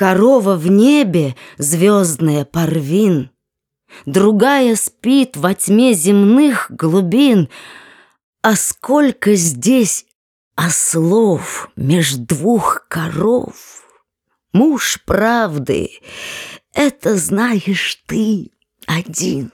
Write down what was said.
Корова в небе, звездная парвин, Другая спит во тьме земных глубин. А сколько здесь ослов меж двух коров! Муж правды, это знаешь ты один.